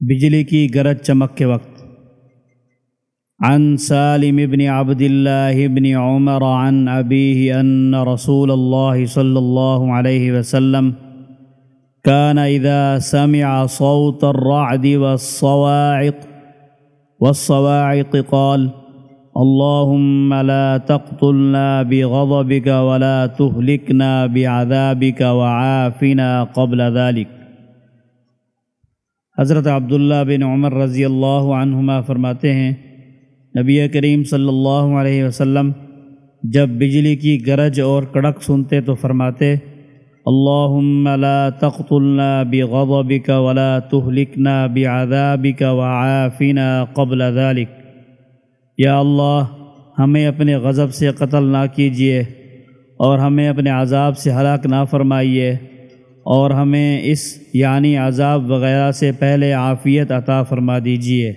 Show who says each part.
Speaker 1: بجلی کی گرج چمک کے وقت. عن سالم بن عبد الله بن عمر عن أبيه أن رسول الله صلى الله عليه وسلم كان إذا سمع صوت الرعد والصواعق والصواعق قال اللهم لا تقتلنا بغضبك ولا تهلكنا بعذابك وعافنا قبل ذلك. حضرت عبداللہ بن عمر رضی اللہ عنہما فرماتے ہیں، نبی کریم صلی اللہ علیہ وسلم جب بجلی کی گرج اور کڑک سنتے تو فرماتے، اللہم لا تقتلنا بغضبك ولا تهلكنا بعذابك وعافنا قبل ذلك یا اللہ، ہمیں اپنے غضب سے قتل نہ کیجیے اور ہمیں اپنے عذاب سے ہلاک نہ فرمائیے۔ اور ہمیں اس یعنی عذاب وغیرہ سے پہلے عافیت عطا فرما دیجیے